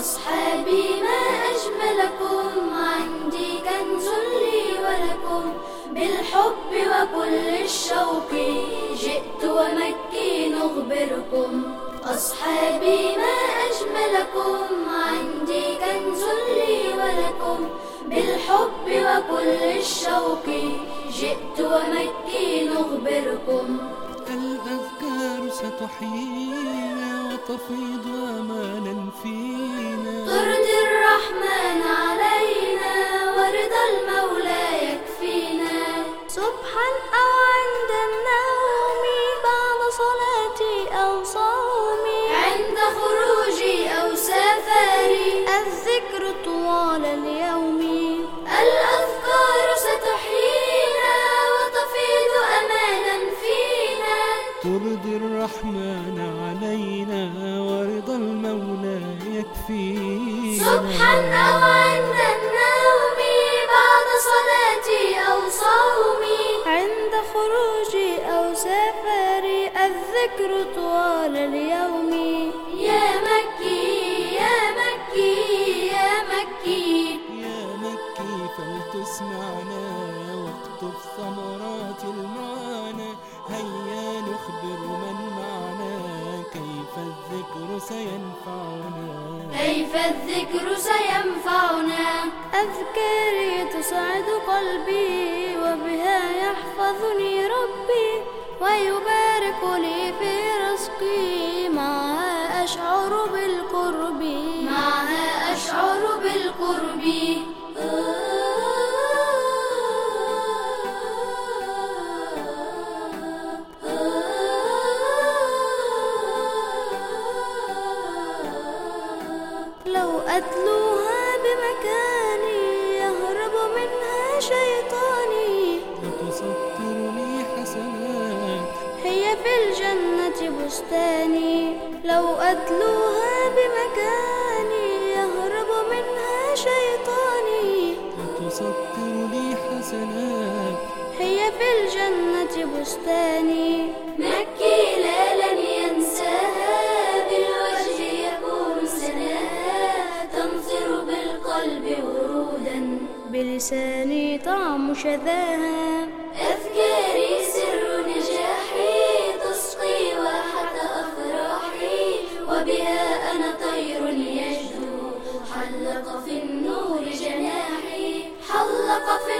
أصحابي ما أجملكم. عندي كنز لي ولكم. بالحب وكل الشوق جئت ومكي نخبركم. أصحابي ما أجملكم. عندي كنز لي ولكم. بالحب وكل الشوق جئت ومكي نخبركم. الأذكار ستحيينا وتفيض أمانا فينا. ترضي الرحمن علينا ورضا المولى يكفينا. صبحا أو عند النوم بعد صلاتي أو صومي عند خروجي أو سفري الذكر طوال اليوم. ترضي الرحمن علينا ورضا المولى يكفينا. صبحا أو عند النوم بعد صلاتي أو صومي. عند خروجي أو سفري الذكر طوال اليوم. يا مكي يا مكي يا مكي. يا مكي فلتسمعنا واقطف ثمرات المعنى. هيا سينفعنا. كيف الذكر سينفعنا؟ أذكاري تسعد قلبي وبها يحفظني ربي ويبارك لي في رزقي. معها أشعر بالقرب؟ معها أشعر بالقرب؟ لو أتلوها بمكاني يهرب منها شيطاني. وتسطر لي حسنات هي في الجنة بستاني. لو أتلوها بمكاني يهرب منها شيطاني. وتسطر لي حسنات هي في الجنة بستاني. بلساني طعم شذاها. أذكاري سر نجاحي تسقي واحة أفراحي وبها أنا طير يجدو. حلق في النور جناحي حلق في